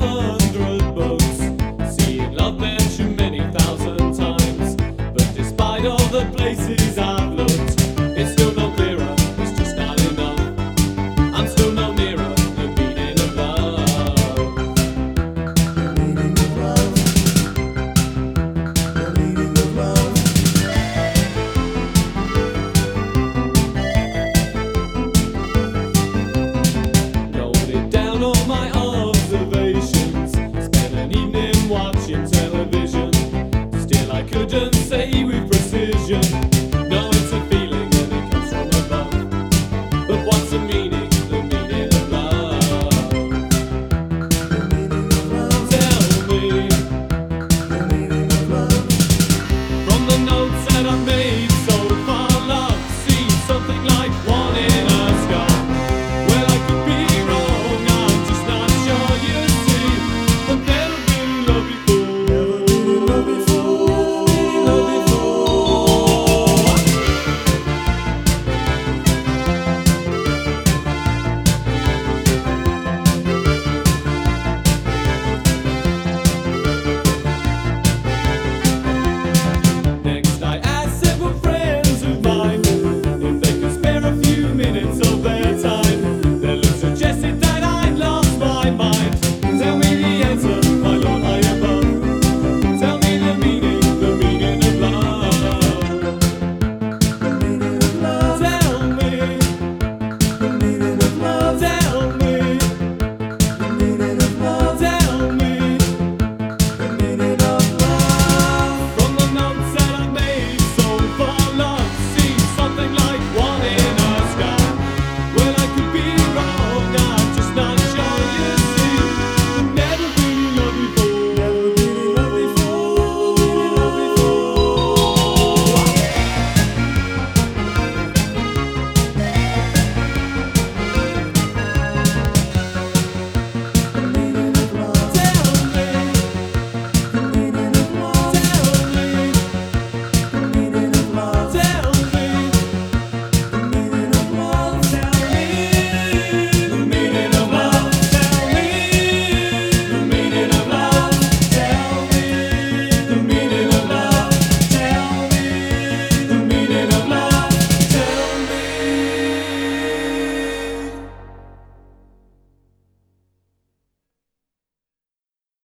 hundred books. seeing love. gücün